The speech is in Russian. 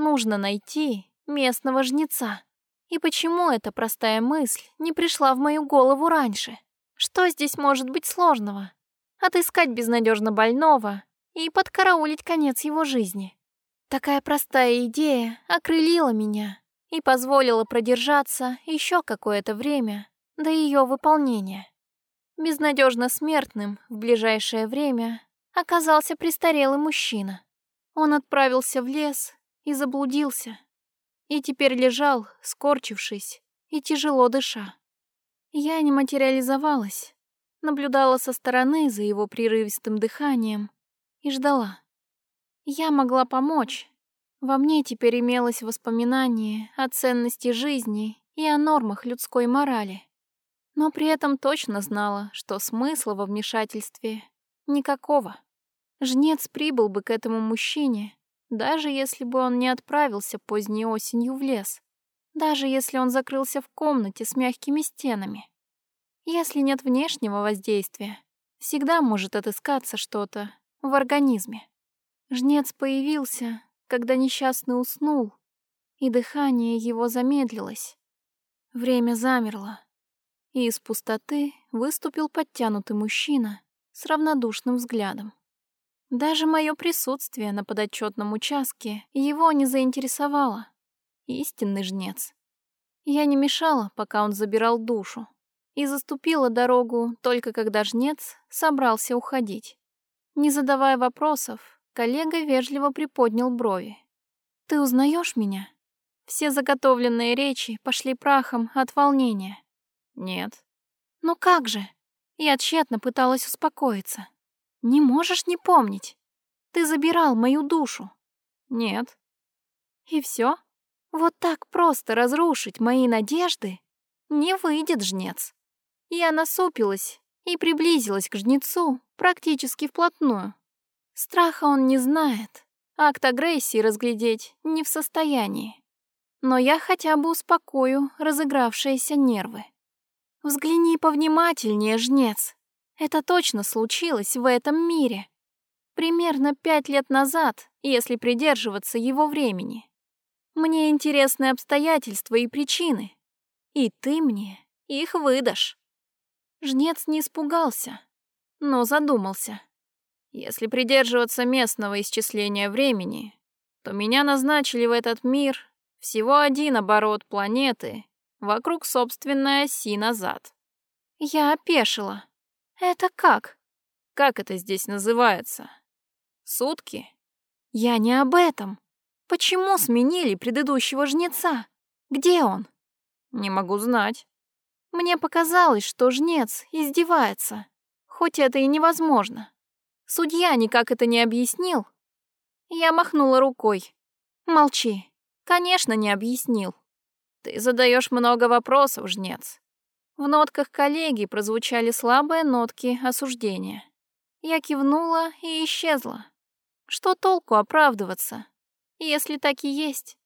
Нужно найти местного жнеца. И почему эта простая мысль не пришла в мою голову раньше? Что здесь может быть сложного? Отыскать безнадежно больного и подкараулить конец его жизни. Такая простая идея окрылила меня и позволила продержаться еще какое-то время до ее выполнения. Безнадежно смертным в ближайшее время оказался престарелый мужчина. Он отправился в лес и заблудился, и теперь лежал, скорчившись и тяжело дыша. Я не материализовалась, наблюдала со стороны за его прерывистым дыханием и ждала. Я могла помочь. Во мне теперь имелось воспоминание о ценности жизни и о нормах людской морали. Но при этом точно знала, что смысла во вмешательстве никакого. Жнец прибыл бы к этому мужчине, даже если бы он не отправился поздней осенью в лес, даже если он закрылся в комнате с мягкими стенами. Если нет внешнего воздействия, всегда может отыскаться что-то в организме. Жнец появился, когда несчастный уснул, и дыхание его замедлилось. Время замерло, и из пустоты выступил подтянутый мужчина с равнодушным взглядом. Даже мое присутствие на подотчетном участке его не заинтересовало. Истинный жнец. Я не мешала, пока он забирал душу, и заступила дорогу только когда жнец собрался уходить. Не задавая вопросов, коллега вежливо приподнял брови. «Ты узнаешь меня?» Все заготовленные речи пошли прахом от волнения. «Нет». «Ну как же?» Я тщетно пыталась успокоиться. Не можешь не помнить. Ты забирал мою душу. Нет. И все? Вот так просто разрушить мои надежды не выйдет, жнец. Я насупилась и приблизилась к жнецу практически вплотную. Страха он не знает, акт агрессии разглядеть не в состоянии. Но я хотя бы успокою разыгравшиеся нервы. Взгляни повнимательнее, жнец. Это точно случилось в этом мире. Примерно пять лет назад, если придерживаться его времени. Мне интересны обстоятельства и причины. И ты мне их выдашь. Жнец не испугался, но задумался. Если придерживаться местного исчисления времени, то меня назначили в этот мир всего один оборот планеты вокруг собственной оси назад. Я опешила. «Это как?» «Как это здесь называется? Сутки?» «Я не об этом. Почему сменили предыдущего жнеца? Где он?» «Не могу знать». Мне показалось, что жнец издевается, хоть это и невозможно. Судья никак это не объяснил. Я махнула рукой. Молчи. Конечно, не объяснил. Ты задаешь много вопросов, жнец. В нотках коллеги прозвучали слабые нотки осуждения. Я кивнула и исчезла. Что толку оправдываться, если так и есть?